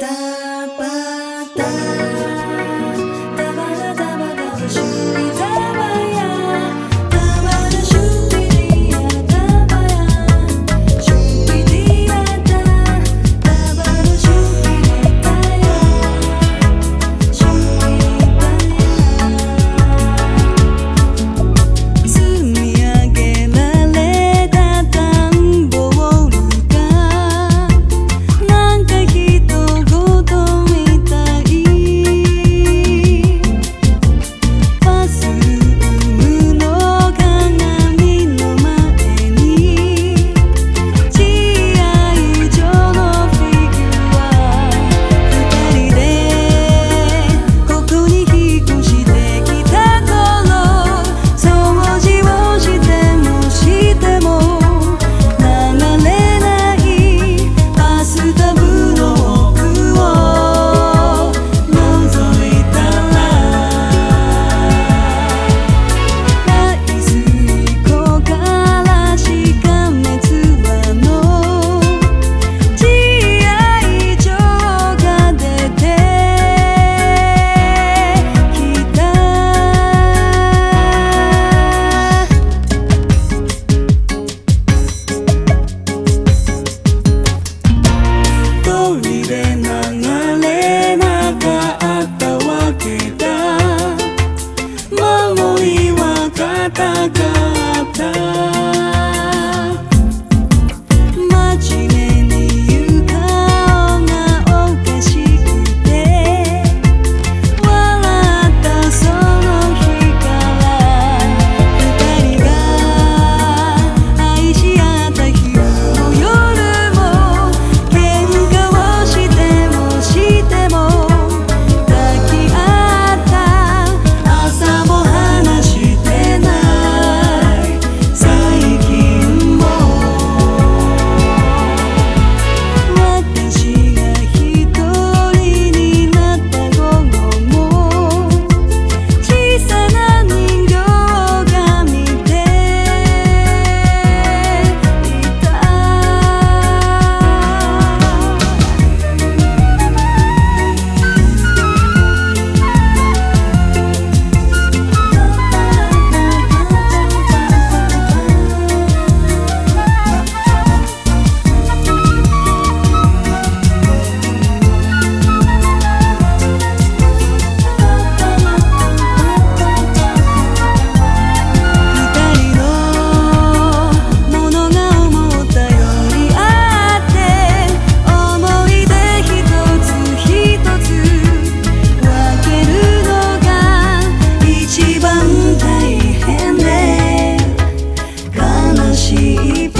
だ cheap.